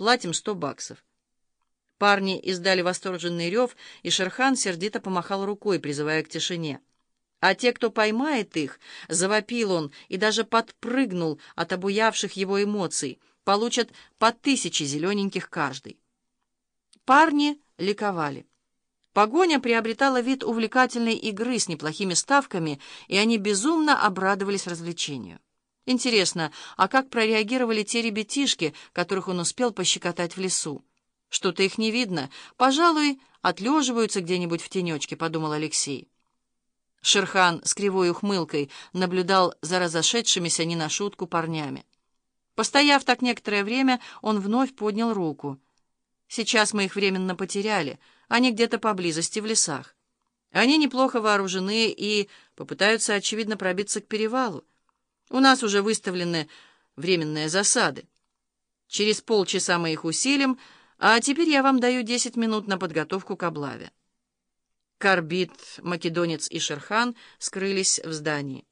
Платим сто баксов». Парни издали восторженный рев, и Шерхан сердито помахал рукой, призывая к тишине. А те, кто поймает их, завопил он и даже подпрыгнул от обуявших его эмоций, получат по тысяче зелененьких каждый. Парни ликовали. Погоня приобретала вид увлекательной игры с неплохими ставками, и они безумно обрадовались развлечению. Интересно, а как прореагировали те ребятишки, которых он успел пощекотать в лесу? Что-то их не видно. Пожалуй, отлеживаются где-нибудь в тенечке, — подумал Алексей. Шерхан с кривой ухмылкой наблюдал за разошедшимися не на шутку парнями. Постояв так некоторое время, он вновь поднял руку. «Сейчас мы их временно потеряли. Они где-то поблизости в лесах. Они неплохо вооружены и попытаются, очевидно, пробиться к перевалу. У нас уже выставлены временные засады. Через полчаса мы их усилим, а теперь я вам даю 10 минут на подготовку к облаве. Карбит, Македонец и Шерхан скрылись в здании.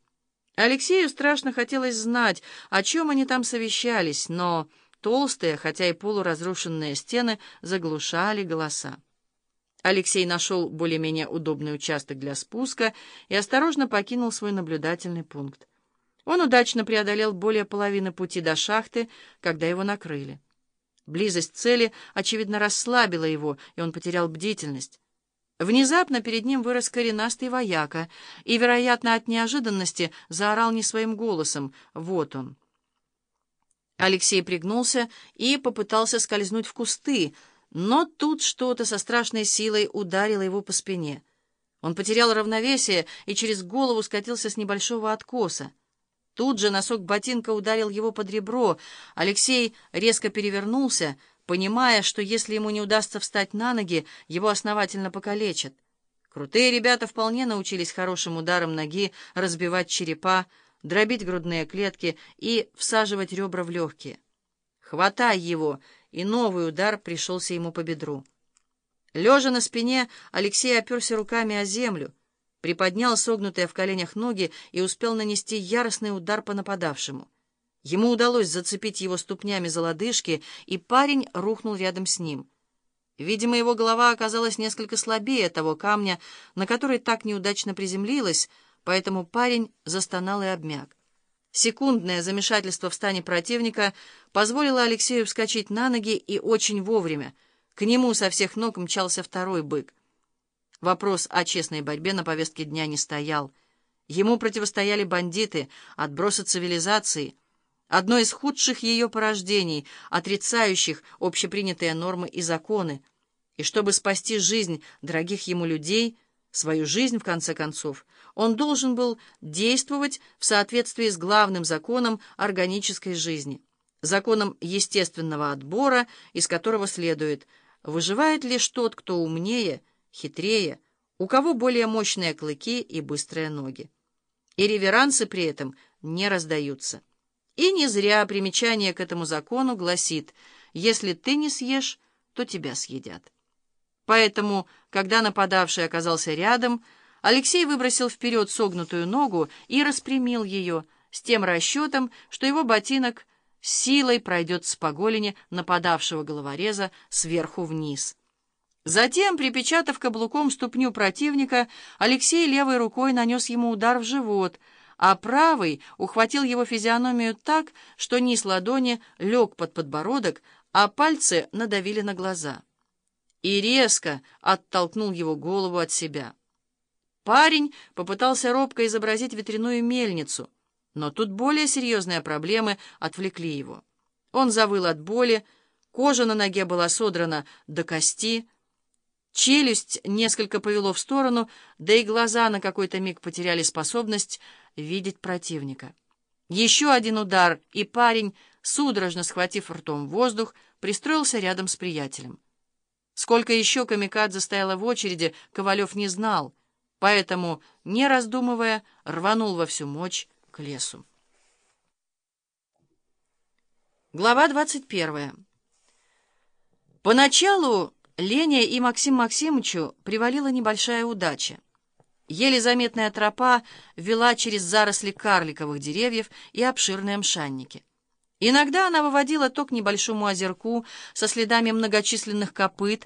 Алексею страшно хотелось знать, о чем они там совещались, но толстые, хотя и полуразрушенные стены заглушали голоса. Алексей нашел более-менее удобный участок для спуска и осторожно покинул свой наблюдательный пункт. Он удачно преодолел более половины пути до шахты, когда его накрыли. Близость цели, очевидно, расслабила его, и он потерял бдительность. Внезапно перед ним вырос коренастый вояка и, вероятно, от неожиданности заорал не своим голосом «Вот он!». Алексей пригнулся и попытался скользнуть в кусты, но тут что-то со страшной силой ударило его по спине. Он потерял равновесие и через голову скатился с небольшого откоса. Тут же носок ботинка ударил его под ребро. Алексей резко перевернулся, понимая, что если ему не удастся встать на ноги, его основательно покалечат. Крутые ребята вполне научились хорошим ударом ноги разбивать черепа, дробить грудные клетки и всаживать ребра в легкие. «Хватай его!» И новый удар пришелся ему по бедру. Лежа на спине, Алексей оперся руками о землю приподнял согнутые в коленях ноги и успел нанести яростный удар по нападавшему. Ему удалось зацепить его ступнями за лодыжки, и парень рухнул рядом с ним. Видимо, его голова оказалась несколько слабее того камня, на который так неудачно приземлилась, поэтому парень застонал и обмяк. Секундное замешательство в стане противника позволило Алексею вскочить на ноги и очень вовремя. К нему со всех ног мчался второй бык. Вопрос о честной борьбе на повестке дня не стоял. Ему противостояли бандиты, отбросы цивилизации, одно из худших ее порождений, отрицающих общепринятые нормы и законы. И чтобы спасти жизнь дорогих ему людей, свою жизнь, в конце концов, он должен был действовать в соответствии с главным законом органической жизни, законом естественного отбора, из которого следует, выживает лишь тот, кто умнее, хитрее, у кого более мощные клыки и быстрые ноги. И реверансы при этом не раздаются. И не зря примечание к этому закону гласит «Если ты не съешь, то тебя съедят». Поэтому, когда нападавший оказался рядом, Алексей выбросил вперед согнутую ногу и распрямил ее, с тем расчетом, что его ботинок силой пройдет с поголени нападавшего головореза сверху вниз. Затем, припечатав каблуком ступню противника, Алексей левой рукой нанес ему удар в живот, а правый ухватил его физиономию так, что низ ладони лег под подбородок, а пальцы надавили на глаза. И резко оттолкнул его голову от себя. Парень попытался робко изобразить ветряную мельницу, но тут более серьезные проблемы отвлекли его. Он завыл от боли, кожа на ноге была содрана до кости, Челюсть несколько повело в сторону, да и глаза на какой-то миг потеряли способность видеть противника. Еще один удар, и парень, судорожно схватив ртом воздух, пристроился рядом с приятелем. Сколько еще камикадзе стояло в очереди, Ковалев не знал, поэтому, не раздумывая, рванул во всю мощь к лесу. Глава двадцать первая. Поначалу Лене и Максим Максимовичу привалила небольшая удача. Еле заметная тропа вела через заросли карликовых деревьев и обширные мшанники. Иногда она выводила то к небольшому озерку со следами многочисленных копыт,